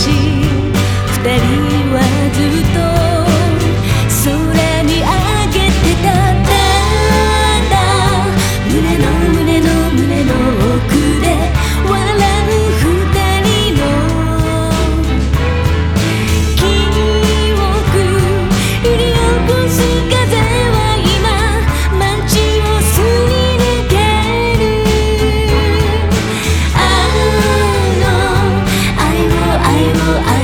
así. 我爱